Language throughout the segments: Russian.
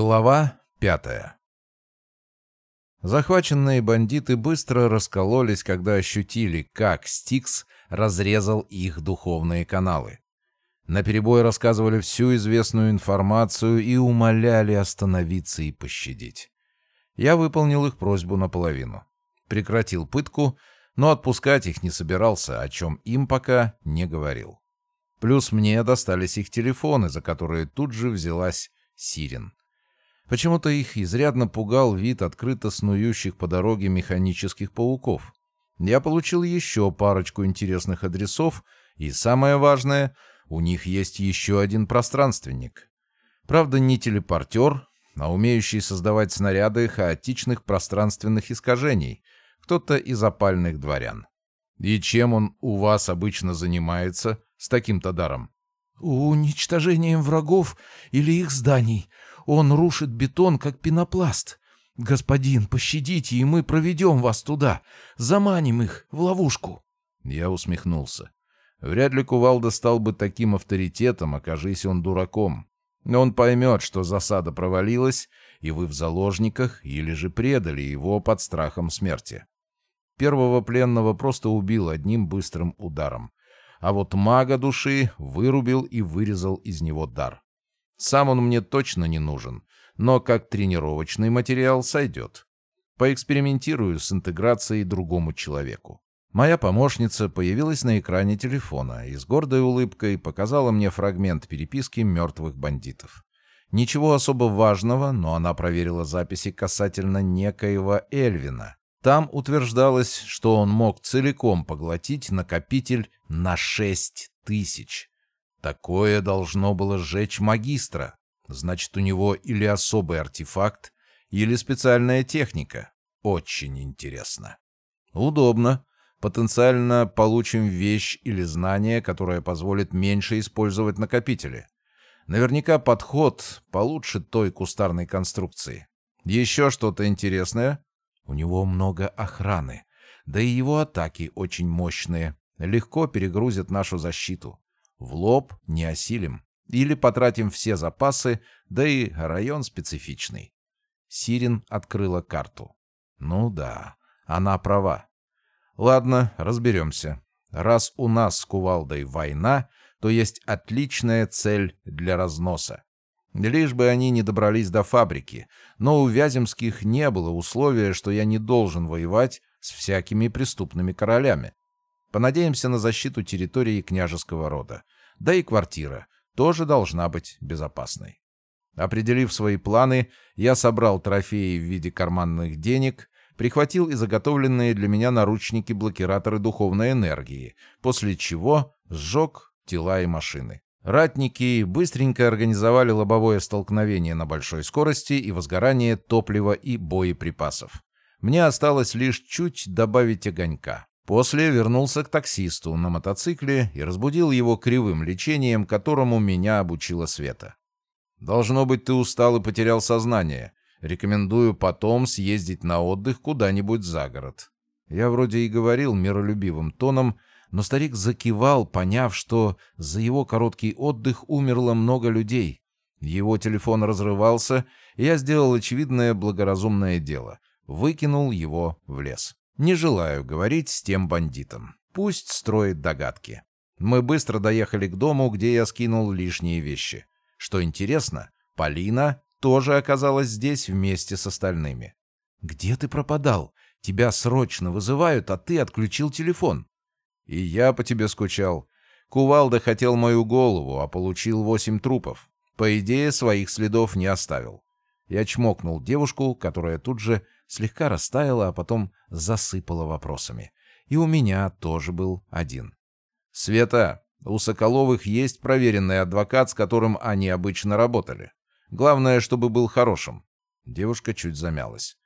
Глава пятая Захваченные бандиты быстро раскололись, когда ощутили, как Стикс разрезал их духовные каналы. Наперебой рассказывали всю известную информацию и умоляли остановиться и пощадить. Я выполнил их просьбу наполовину. Прекратил пытку, но отпускать их не собирался, о чем им пока не говорил. Плюс мне достались их телефоны, за которые тут же взялась Сирен. Почему-то их изрядно пугал вид открыто снующих по дороге механических пауков. Я получил еще парочку интересных адресов, и самое важное, у них есть еще один пространственник. Правда, не телепортер, а умеющий создавать снаряды хаотичных пространственных искажений, кто-то из опальных дворян. И чем он у вас обычно занимается с таким-то даром? «Уничтожением врагов или их зданий. Он рушит бетон, как пенопласт. Господин, пощадите, и мы проведем вас туда. Заманим их в ловушку». Я усмехнулся. Вряд ли Кувалда стал бы таким авторитетом, окажись он дураком. Он поймет, что засада провалилась, и вы в заложниках, или же предали его под страхом смерти. Первого пленного просто убил одним быстрым ударом. А вот мага души вырубил и вырезал из него дар. Сам он мне точно не нужен, но как тренировочный материал сойдет. Поэкспериментирую с интеграцией другому человеку. Моя помощница появилась на экране телефона и с гордой улыбкой показала мне фрагмент переписки мертвых бандитов. Ничего особо важного, но она проверила записи касательно некоего Эльвина. Там утверждалось, что он мог целиком поглотить накопитель на шесть тысяч. Такое должно было сжечь магистра. Значит, у него или особый артефакт, или специальная техника. Очень интересно. Удобно. Потенциально получим вещь или знание, которое позволит меньше использовать накопители. Наверняка подход получше той кустарной конструкции. Еще что-то интересное? У него много охраны. Да и его атаки очень мощные. Легко перегрузят нашу защиту. В лоб не осилим. Или потратим все запасы, да и район специфичный. Сирин открыла карту. Ну да, она права. Ладно, разберемся. Раз у нас с Кувалдой война, то есть отличная цель для разноса. Лишь бы они не добрались до фабрики, но у Вяземских не было условия, что я не должен воевать с всякими преступными королями. Понадеемся на защиту территории княжеского рода. Да и квартира тоже должна быть безопасной. Определив свои планы, я собрал трофеи в виде карманных денег, прихватил и заготовленные для меня наручники-блокираторы духовной энергии, после чего сжег тела и машины. Ратники быстренько организовали лобовое столкновение на большой скорости и возгорание топлива и боеприпасов. Мне осталось лишь чуть добавить огонька. После вернулся к таксисту на мотоцикле и разбудил его кривым лечением, которому меня обучила Света. «Должно быть, ты устал и потерял сознание. Рекомендую потом съездить на отдых куда-нибудь за город». Я вроде и говорил миролюбивым тоном, но старик закивал, поняв, что за его короткий отдых умерло много людей. Его телефон разрывался, и я сделал очевидное благоразумное дело — выкинул его в лес. Не желаю говорить с тем бандитом. Пусть строит догадки. Мы быстро доехали к дому, где я скинул лишние вещи. Что интересно, Полина тоже оказалась здесь вместе с остальными. «Где ты пропадал? Тебя срочно вызывают, а ты отключил телефон». «И я по тебе скучал. Кувалда хотел мою голову, а получил восемь трупов. По идее, своих следов не оставил». Я чмокнул девушку, которая тут же слегка растаяла, а потом засыпала вопросами. И у меня тоже был один. «Света, у Соколовых есть проверенный адвокат, с которым они обычно работали. Главное, чтобы был хорошим». Девушка чуть замялась.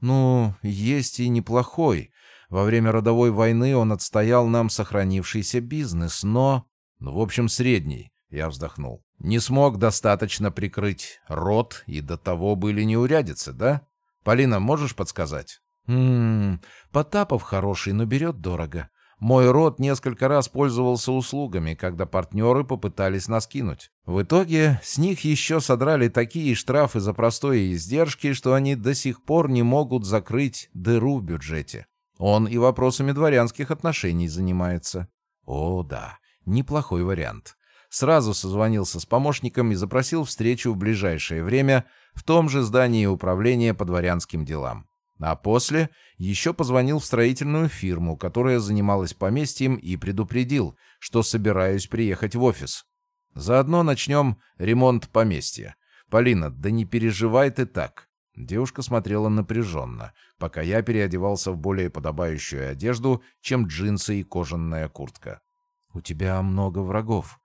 «Ну, есть и неплохой. Во время родовой войны он отстоял нам сохранившийся бизнес, но...» «Ну, в общем, средний», — я вздохнул. «Не смог достаточно прикрыть рот, и до того были неурядицы, да?» Полина, можешь подсказать? Ммм, Потапов хороший, но берет дорого. Мой род несколько раз пользовался услугами, когда партнеры попытались нас кинуть. В итоге с них еще содрали такие штрафы за простое издержки, что они до сих пор не могут закрыть дыру в бюджете. Он и вопросами дворянских отношений занимается. О, да, неплохой вариант. Сразу созвонился с помощником и запросил встречу в ближайшее время в том же здании управления по дворянским делам. А после еще позвонил в строительную фирму, которая занималась поместьем, и предупредил, что собираюсь приехать в офис. Заодно начнем ремонт поместья. Полина, да не переживай ты так. Девушка смотрела напряженно, пока я переодевался в более подобающую одежду, чем джинсы и кожаная куртка. «У тебя много врагов.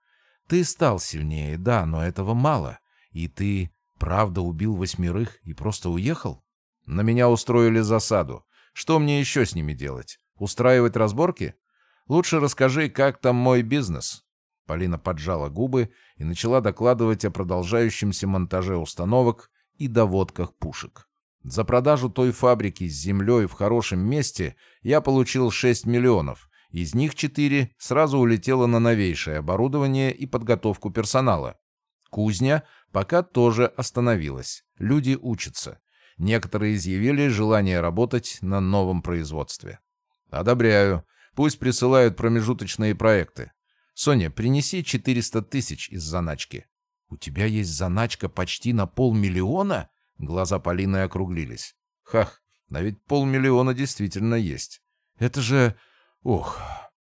Ты стал сильнее, да, но этого мало. И ты правда убил восьмерых и просто уехал?» На меня устроили засаду. Что мне еще с ними делать? Устраивать разборки? Лучше расскажи, как там мой бизнес». Полина поджала губы и начала докладывать о продолжающемся монтаже установок и доводках пушек. За продажу той фабрики с землей в хорошем месте я получил 6 миллионов. Из них 4 сразу улетело на новейшее оборудование и подготовку персонала. Кузня пока тоже остановилась. Люди учатся. Некоторые изъявили желание работать на новом производстве. Одобряю. Пусть присылают промежуточные проекты. Соня, принеси 400 тысяч из заначки. У тебя есть заначка почти на полмиллиона? Глаза Полины округлились. Хах, а ведь полмиллиона действительно есть. Это же... Ух.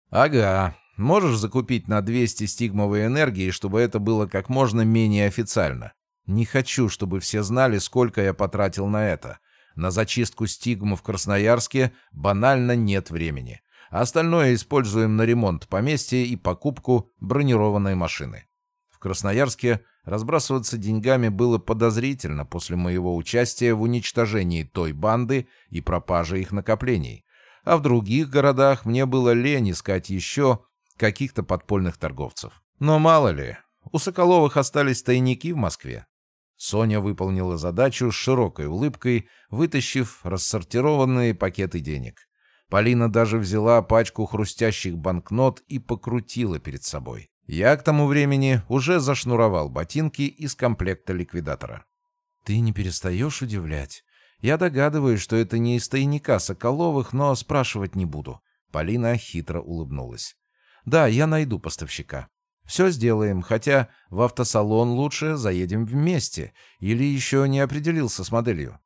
Ага. Можешь закупить на 200 стигмовой энергии, чтобы это было как можно менее официально. Не хочу, чтобы все знали, сколько я потратил на это. На зачистку стигму в Красноярске банально нет времени. А остальное используем на ремонт поместья и покупку бронированной машины. В Красноярске разбрасываться деньгами было подозрительно после моего участия в уничтожении той банды и пропаже их накоплений. А в других городах мне было лень искать еще каких-то подпольных торговцев. Но мало ли, у Соколовых остались тайники в Москве. Соня выполнила задачу с широкой улыбкой, вытащив рассортированные пакеты денег. Полина даже взяла пачку хрустящих банкнот и покрутила перед собой. Я к тому времени уже зашнуровал ботинки из комплекта ликвидатора. «Ты не перестаешь удивлять. Я догадываюсь, что это не из тайника Соколовых, но спрашивать не буду». Полина хитро улыбнулась. «Да, я найду поставщика. Все сделаем, хотя в автосалон лучше заедем вместе, или еще не определился с моделью.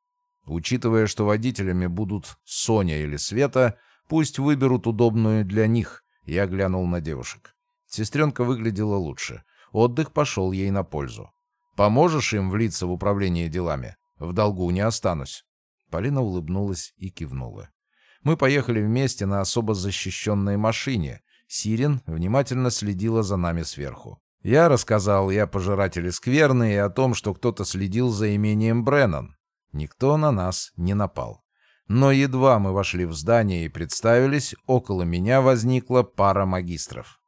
Учитывая, что водителями будут Соня или Света, пусть выберут удобную для них. Я глянул на девушек. Сестренка выглядела лучше. Отдых пошел ей на пользу. Поможешь им влиться в управление делами? В долгу не останусь. Полина улыбнулась и кивнула. Мы поехали вместе на особо защищенной машине, Сирен внимательно следила за нами сверху. Я рассказал и о пожирателе скверны, и о том, что кто-то следил за имением Бреннан. Никто на нас не напал. Но едва мы вошли в здание и представились, около меня возникла пара магистров.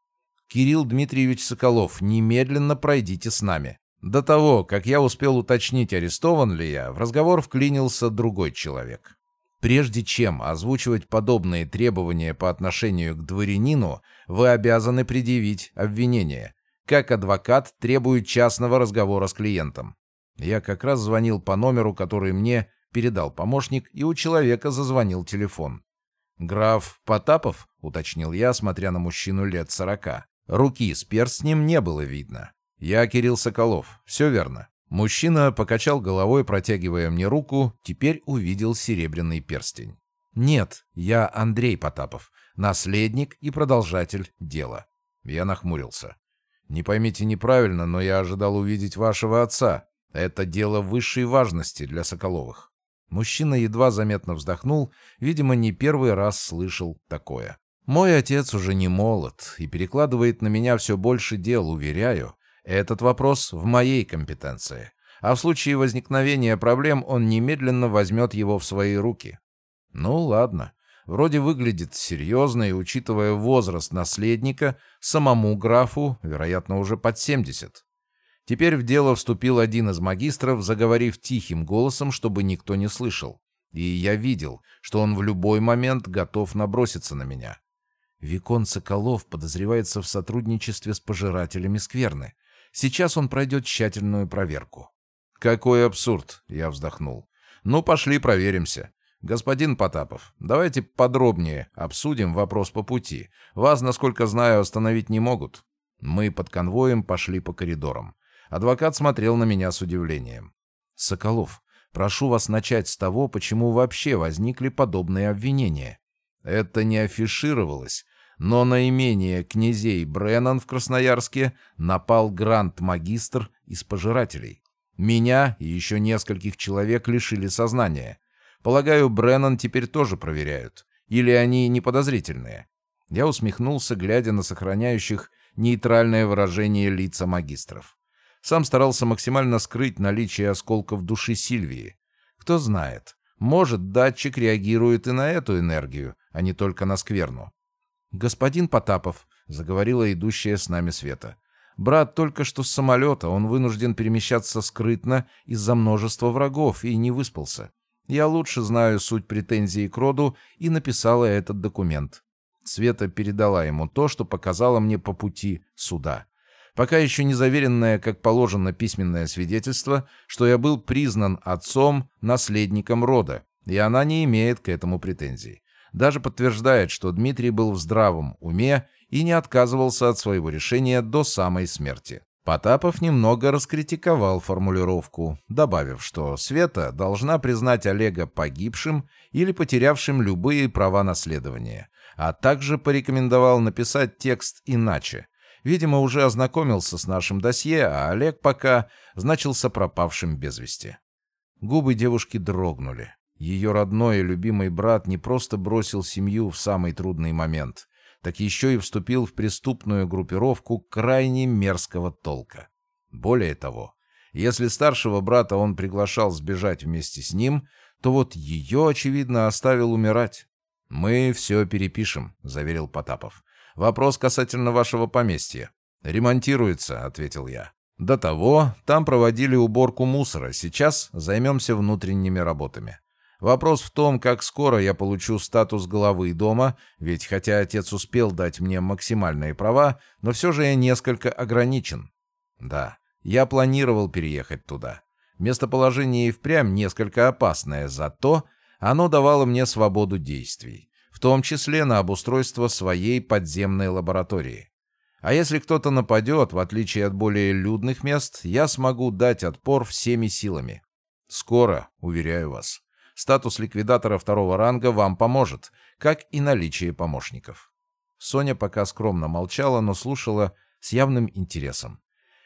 «Кирилл Дмитриевич Соколов, немедленно пройдите с нами». До того, как я успел уточнить, арестован ли я, в разговор вклинился другой человек. Прежде чем озвучивать подобные требования по отношению к дворянину, вы обязаны предъявить обвинение. Как адвокат требует частного разговора с клиентом. Я как раз звонил по номеру, который мне передал помощник, и у человека зазвонил телефон. «Граф Потапов?» — уточнил я, смотря на мужчину лет сорока. Руки с перстнем не было видно. «Я Кирилл Соколов. Все верно». Мужчина покачал головой, протягивая мне руку, теперь увидел серебряный перстень. «Нет, я Андрей Потапов, наследник и продолжатель дела». Я нахмурился. «Не поймите неправильно, но я ожидал увидеть вашего отца. Это дело высшей важности для Соколовых». Мужчина едва заметно вздохнул, видимо, не первый раз слышал такое. «Мой отец уже не молод и перекладывает на меня все больше дел, уверяю. Этот вопрос в моей компетенции, а в случае возникновения проблем он немедленно возьмет его в свои руки. Ну ладно, вроде выглядит серьезно, и, учитывая возраст наследника, самому графу, вероятно, уже под 70. Теперь в дело вступил один из магистров, заговорив тихим голосом, чтобы никто не слышал. И я видел, что он в любой момент готов наброситься на меня. Викон Соколов подозревается в сотрудничестве с пожирателями скверны. Сейчас он пройдет тщательную проверку. «Какой абсурд!» — я вздохнул. «Ну, пошли проверимся. Господин Потапов, давайте подробнее обсудим вопрос по пути. Вас, насколько знаю, остановить не могут». Мы под конвоем пошли по коридорам. Адвокат смотрел на меня с удивлением. «Соколов, прошу вас начать с того, почему вообще возникли подобные обвинения». Это не афишировалось, но на имение князей Бреннан в Красноярске напал грант-магистр из пожирателей. Меня и еще нескольких человек лишили сознания. Полагаю, Бреннан теперь тоже проверяют. Или они не подозрительные? Я усмехнулся, глядя на сохраняющих нейтральное выражение лица магистров. Сам старался максимально скрыть наличие осколков души Сильвии. Кто знает, может, датчик реагирует и на эту энергию, а не только на скверну. «Господин Потапов», — заговорила идущая с нами Света, — «брат только что с самолета, он вынужден перемещаться скрытно из-за множества врагов и не выспался. Я лучше знаю суть претензий к роду и написала этот документ». Света передала ему то, что показала мне по пути суда. Пока еще не заверенное, как положено, письменное свидетельство, что я был признан отцом, наследником рода, и она не имеет к этому претензий даже подтверждает, что Дмитрий был в здравом уме и не отказывался от своего решения до самой смерти. Потапов немного раскритиковал формулировку, добавив, что Света должна признать Олега погибшим или потерявшим любые права наследования, а также порекомендовал написать текст иначе. Видимо, уже ознакомился с нашим досье, а Олег пока значился пропавшим без вести. Губы девушки дрогнули. Ее родной и любимый брат не просто бросил семью в самый трудный момент, так еще и вступил в преступную группировку крайне мерзкого толка. Более того, если старшего брата он приглашал сбежать вместе с ним, то вот ее, очевидно, оставил умирать. «Мы все перепишем», — заверил Потапов. «Вопрос касательно вашего поместья». «Ремонтируется», — ответил я. «До того там проводили уборку мусора, сейчас займемся внутренними работами. Вопрос в том, как скоро я получу статус главы дома, ведь хотя отец успел дать мне максимальные права, но все же я несколько ограничен. Да, я планировал переехать туда. Местоположение и впрямь несколько опасное, зато оно давало мне свободу действий, в том числе на обустройство своей подземной лаборатории. А если кто-то нападет, в отличие от более людных мест, я смогу дать отпор всеми силами. Скоро, уверяю вас. Статус ликвидатора второго ранга вам поможет, как и наличие помощников. Соня пока скромно молчала, но слушала с явным интересом.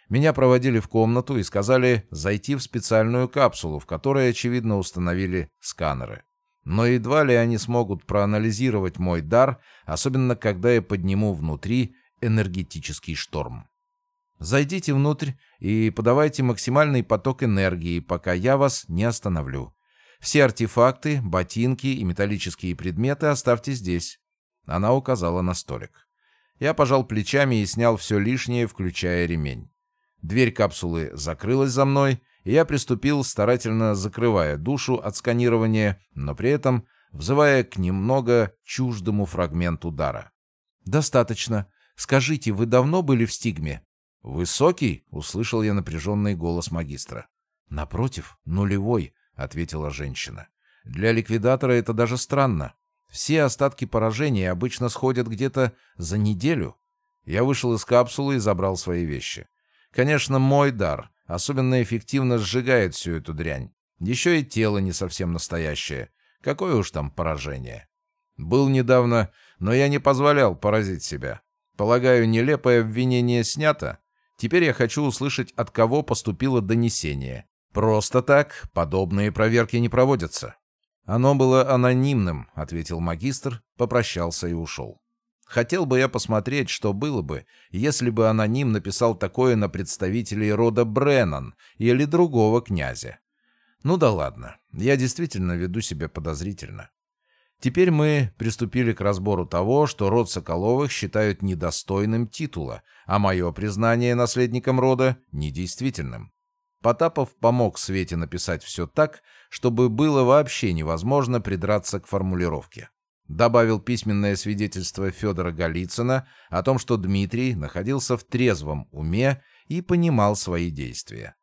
Меня проводили в комнату и сказали зайти в специальную капсулу, в которой, очевидно, установили сканеры. Но едва ли они смогут проанализировать мой дар, особенно когда я подниму внутри энергетический шторм. Зайдите внутрь и подавайте максимальный поток энергии, пока я вас не остановлю. Все артефакты, ботинки и металлические предметы оставьте здесь». Она указала на столик. Я пожал плечами и снял все лишнее, включая ремень. Дверь капсулы закрылась за мной, и я приступил, старательно закрывая душу от сканирования, но при этом взывая к немного чуждому фрагменту дара. «Достаточно. Скажите, вы давно были в стигме?» «Высокий?» — услышал я напряженный голос магистра. «Напротив, нулевой. — ответила женщина. «Для ликвидатора это даже странно. Все остатки поражения обычно сходят где-то за неделю». Я вышел из капсулы и забрал свои вещи. Конечно, мой дар особенно эффективно сжигает всю эту дрянь. Еще и тело не совсем настоящее. Какое уж там поражение. Был недавно, но я не позволял поразить себя. Полагаю, нелепое обвинение снято. Теперь я хочу услышать, от кого поступило донесение. «Просто так подобные проверки не проводятся». «Оно было анонимным», — ответил магистр, попрощался и ушел. «Хотел бы я посмотреть, что было бы, если бы аноним написал такое на представителей рода Бреннан или другого князя. Ну да ладно, я действительно веду себя подозрительно. Теперь мы приступили к разбору того, что род Соколовых считают недостойным титула, а мое признание наследником рода — недействительным. Потапов помог Свете написать все так, чтобы было вообще невозможно придраться к формулировке. Добавил письменное свидетельство Федора Голицына о том, что Дмитрий находился в трезвом уме и понимал свои действия.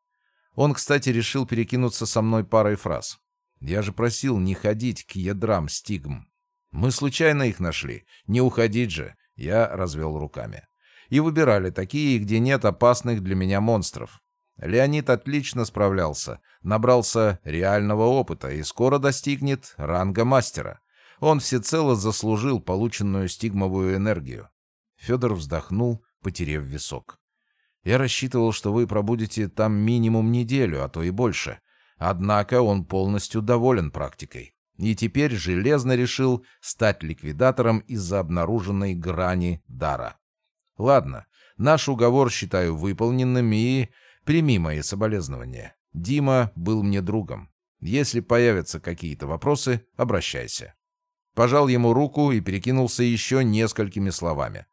Он, кстати, решил перекинуться со мной парой фраз. Я же просил не ходить к ядрам стигм. Мы случайно их нашли. Не уходить же. Я развел руками. И выбирали такие, где нет опасных для меня монстров. Леонид отлично справлялся, набрался реального опыта и скоро достигнет ранга мастера. Он всецело заслужил полученную стигмовую энергию. Федор вздохнул, потерев висок. «Я рассчитывал, что вы пробудете там минимум неделю, а то и больше. Однако он полностью доволен практикой. И теперь железно решил стать ликвидатором из-за обнаруженной грани дара. Ладно, наш уговор считаю выполненным и Прими мои соболезнования. Дима был мне другом. Если появятся какие-то вопросы, обращайся». Пожал ему руку и перекинулся еще несколькими словами.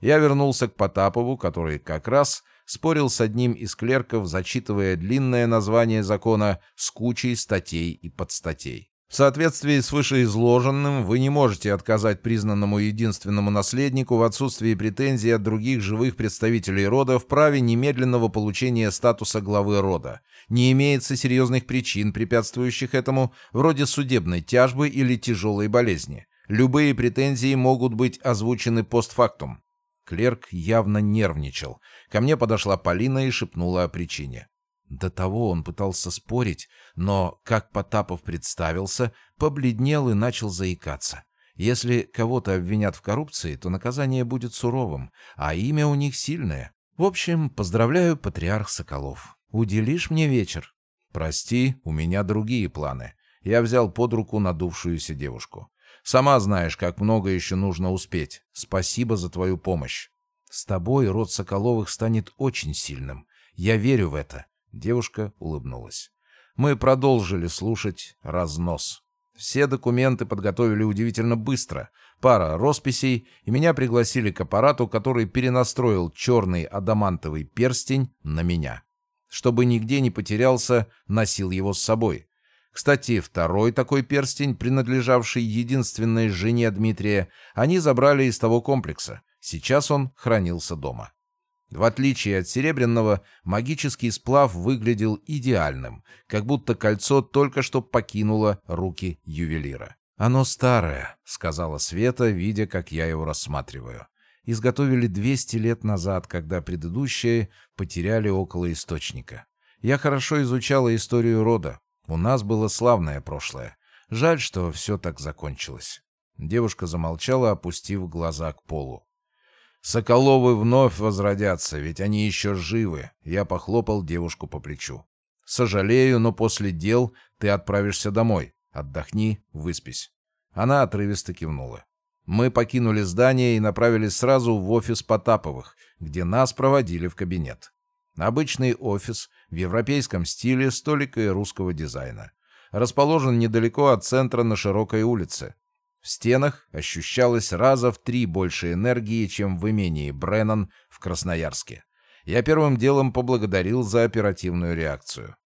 Я вернулся к Потапову, который как раз спорил с одним из клерков, зачитывая длинное название закона с кучей статей и подстатей. В соответствии с вышеизложенным, вы не можете отказать признанному единственному наследнику в отсутствии претензий от других живых представителей рода в праве немедленного получения статуса главы рода. Не имеется серьезных причин, препятствующих этому, вроде судебной тяжбы или тяжелой болезни. Любые претензии могут быть озвучены постфактум. Клерк явно нервничал. Ко мне подошла Полина и шепнула о причине. До того он пытался спорить, но, как Потапов представился, побледнел и начал заикаться. Если кого-то обвинят в коррупции, то наказание будет суровым, а имя у них сильное. В общем, поздравляю, патриарх Соколов. Уделишь мне вечер? Прости, у меня другие планы. Я взял под руку надувшуюся девушку. Сама знаешь, как много еще нужно успеть. Спасибо за твою помощь. С тобой род Соколовых станет очень сильным. Я верю в это. Девушка улыбнулась. Мы продолжили слушать разнос. Все документы подготовили удивительно быстро. Пара росписей, и меня пригласили к аппарату, который перенастроил черный адамантовый перстень на меня. Чтобы нигде не потерялся, носил его с собой. Кстати, второй такой перстень, принадлежавший единственной жене Дмитрия, они забрали из того комплекса. Сейчас он хранился дома. В отличие от серебряного, магический сплав выглядел идеальным, как будто кольцо только что покинуло руки ювелира. «Оно старое», — сказала Света, видя, как я его рассматриваю. «Изготовили 200 лет назад, когда предыдущие потеряли около источника. Я хорошо изучала историю рода. У нас было славное прошлое. Жаль, что все так закончилось». Девушка замолчала, опустив глаза к полу. Соколовы вновь возродятся, ведь они еще живы. Я похлопал девушку по плечу. Сожалею, но после дел ты отправишься домой. Отдохни, выспись. Она отрывисто кивнула. Мы покинули здание и направились сразу в офис Потаповых, где нас проводили в кабинет. Обычный офис в европейском стиле с толикой русского дизайна. Расположен недалеко от центра на широкой улице. В стенах ощущалось раза в три больше энергии, чем в имении Бреннан в Красноярске. Я первым делом поблагодарил за оперативную реакцию.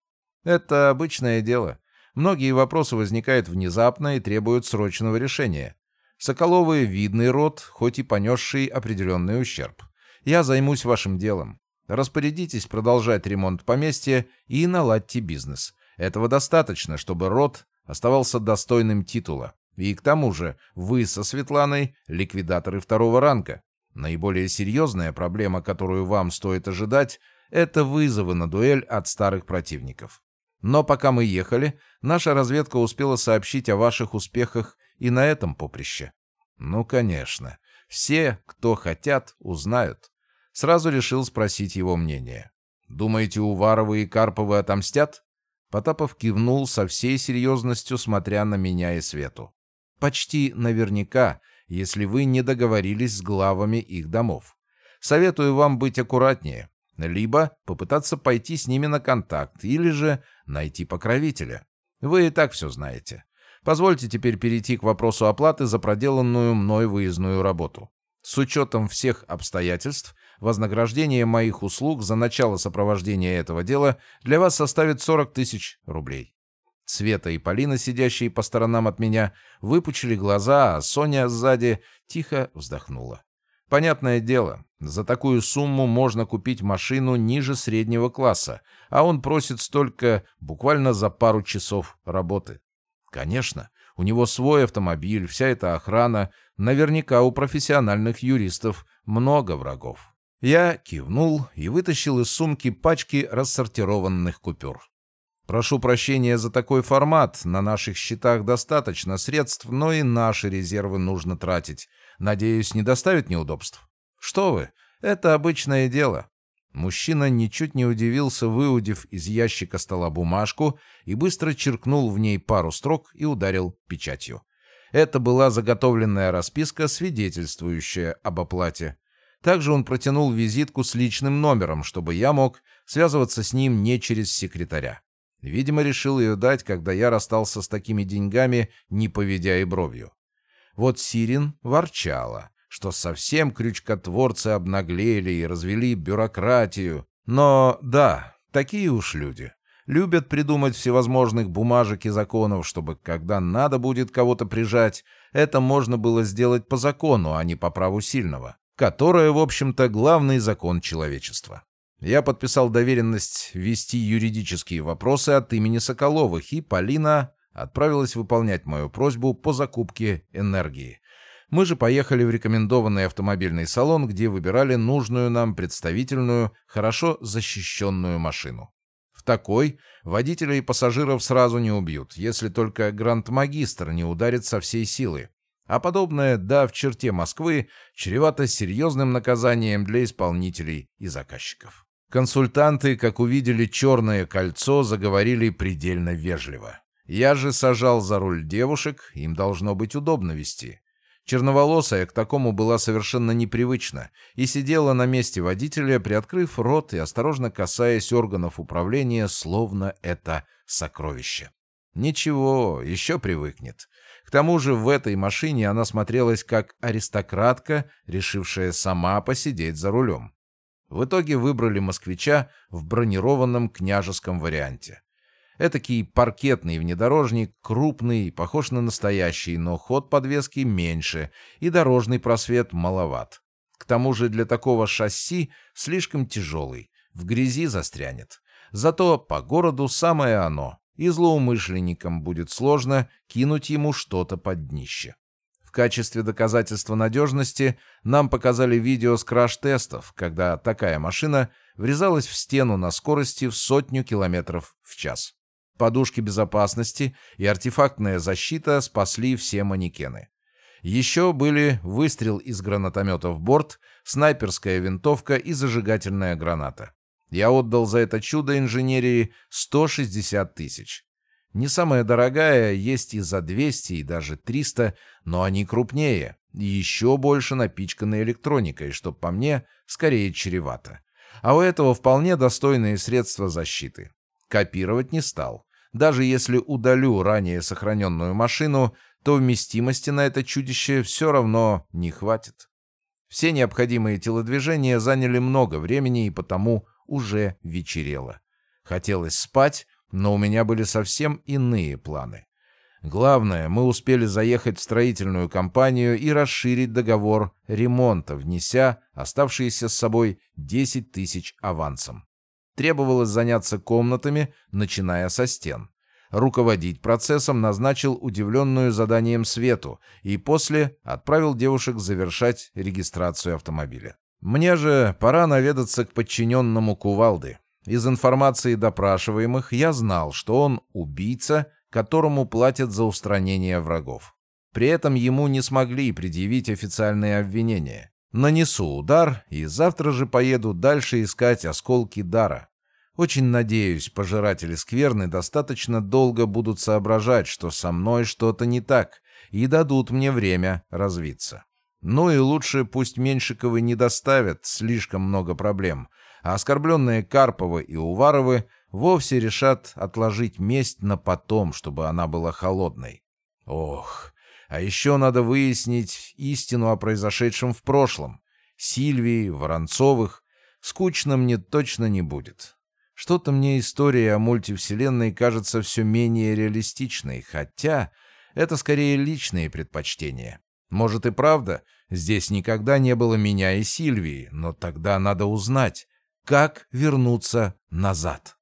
Это обычное дело. Многие вопросы возникают внезапно и требуют срочного решения. Соколовы — видный род, хоть и понесший определенный ущерб. Я займусь вашим делом. Распорядитесь продолжать ремонт поместья и наладьте бизнес. Этого достаточно, чтобы род оставался достойным титула. И к тому же вы со Светланой ликвидаторы второго ранга. Наиболее серьезная проблема, которую вам стоит ожидать, это вызовы на дуэль от старых противников. Но пока мы ехали, наша разведка успела сообщить о ваших успехах и на этом поприще. Ну, конечно. Все, кто хотят, узнают. Сразу решил спросить его мнение. Думаете, Уваровы и Карповы отомстят? Потапов кивнул со всей серьезностью, смотря на меня и Свету. Почти наверняка, если вы не договорились с главами их домов. Советую вам быть аккуратнее, либо попытаться пойти с ними на контакт, или же найти покровителя. Вы и так все знаете. Позвольте теперь перейти к вопросу оплаты за проделанную мной выездную работу. С учетом всех обстоятельств, вознаграждение моих услуг за начало сопровождения этого дела для вас составит 40 тысяч рублей. Света и Полина, сидящие по сторонам от меня, выпучили глаза, а Соня сзади тихо вздохнула. Понятное дело, за такую сумму можно купить машину ниже среднего класса, а он просит столько буквально за пару часов работы. Конечно, у него свой автомобиль, вся эта охрана, наверняка у профессиональных юристов много врагов. Я кивнул и вытащил из сумки пачки рассортированных купюр. Прошу прощения за такой формат. На наших счетах достаточно средств, но и наши резервы нужно тратить. Надеюсь, не доставит неудобств. Что вы, это обычное дело. Мужчина ничуть не удивился, выудив из ящика стола бумажку и быстро черкнул в ней пару строк и ударил печатью. Это была заготовленная расписка, свидетельствующая об оплате. Также он протянул визитку с личным номером, чтобы я мог связываться с ним не через секретаря. Видимо, решил ее дать, когда я расстался с такими деньгами, не поведя и бровью. Вот Сирин ворчала, что совсем крючкотворцы обнаглели и развели бюрократию. Но да, такие уж люди. Любят придумать всевозможных бумажек и законов, чтобы, когда надо будет кого-то прижать, это можно было сделать по закону, а не по праву сильного, которое, в общем-то, главный закон человечества. Я подписал доверенность вести юридические вопросы от имени Соколовых, и Полина отправилась выполнять мою просьбу по закупке энергии. Мы же поехали в рекомендованный автомобильный салон, где выбирали нужную нам представительную, хорошо защищенную машину. В такой водителя и пассажиров сразу не убьют, если только гранд-магистр не ударит со всей силы. А подобное, да, в черте Москвы, чревато серьезным наказанием для исполнителей и заказчиков. Консультанты, как увидели черное кольцо, заговорили предельно вежливо. Я же сажал за руль девушек, им должно быть удобно вести. Черноволосая к такому была совершенно непривычна и сидела на месте водителя, приоткрыв рот и осторожно касаясь органов управления, словно это сокровище. Ничего, еще привыкнет. К тому же в этой машине она смотрелась как аристократка, решившая сама посидеть за рулем. В итоге выбрали москвича в бронированном княжеском варианте. Этакий паркетный внедорожник, крупный, похож на настоящий, но ход подвески меньше и дорожный просвет маловат. К тому же для такого шасси слишком тяжелый, в грязи застрянет. Зато по городу самое оно, и злоумышленникам будет сложно кинуть ему что-то под днище качестве доказательства надежности нам показали видео с краш-тестов, когда такая машина врезалась в стену на скорости в сотню километров в час. Подушки безопасности и артефактная защита спасли все манекены. Еще были выстрел из гранатомета в борт, снайперская винтовка и зажигательная граната. Я отдал за это чудо инженерии 160 тысяч. Не самая дорогая, есть и за 200, и даже 300, но они крупнее, еще больше напичканы электроникой, что, по мне, скорее чревато. А у этого вполне достойные средства защиты. Копировать не стал. Даже если удалю ранее сохраненную машину, то вместимости на это чудище все равно не хватит. Все необходимые телодвижения заняли много времени, и потому уже вечерело. Хотелось спать, но у меня были совсем иные планы. Главное, мы успели заехать в строительную компанию и расширить договор ремонта, внеся оставшиеся с собой 10 тысяч авансом. Требовалось заняться комнатами, начиная со стен. Руководить процессом назначил удивленную заданием Свету и после отправил девушек завершать регистрацию автомобиля. Мне же пора наведаться к подчиненному Кувалды. Из информации допрашиваемых я знал, что он убийца, которому платят за устранение врагов. При этом ему не смогли предъявить официальные обвинения. Нанесу удар и завтра же поеду дальше искать осколки дара. Очень надеюсь, пожиратели скверны достаточно долго будут соображать, что со мной что-то не так, и дадут мне время развиться. Ну и лучше пусть Меньшиковы не доставят слишком много проблем, а оскорбленные Карповы и Уваровы вовсе решат отложить месть на потом, чтобы она была холодной. Ох, а еще надо выяснить истину о произошедшем в прошлом. Сильвии, Воронцовых. Скучно мне точно не будет. Что-то мне история о мультивселенной кажется все менее реалистичной, хотя это скорее личные предпочтения. Может и правда, здесь никогда не было меня и Сильвии, но тогда надо узнать, как вернуться назад.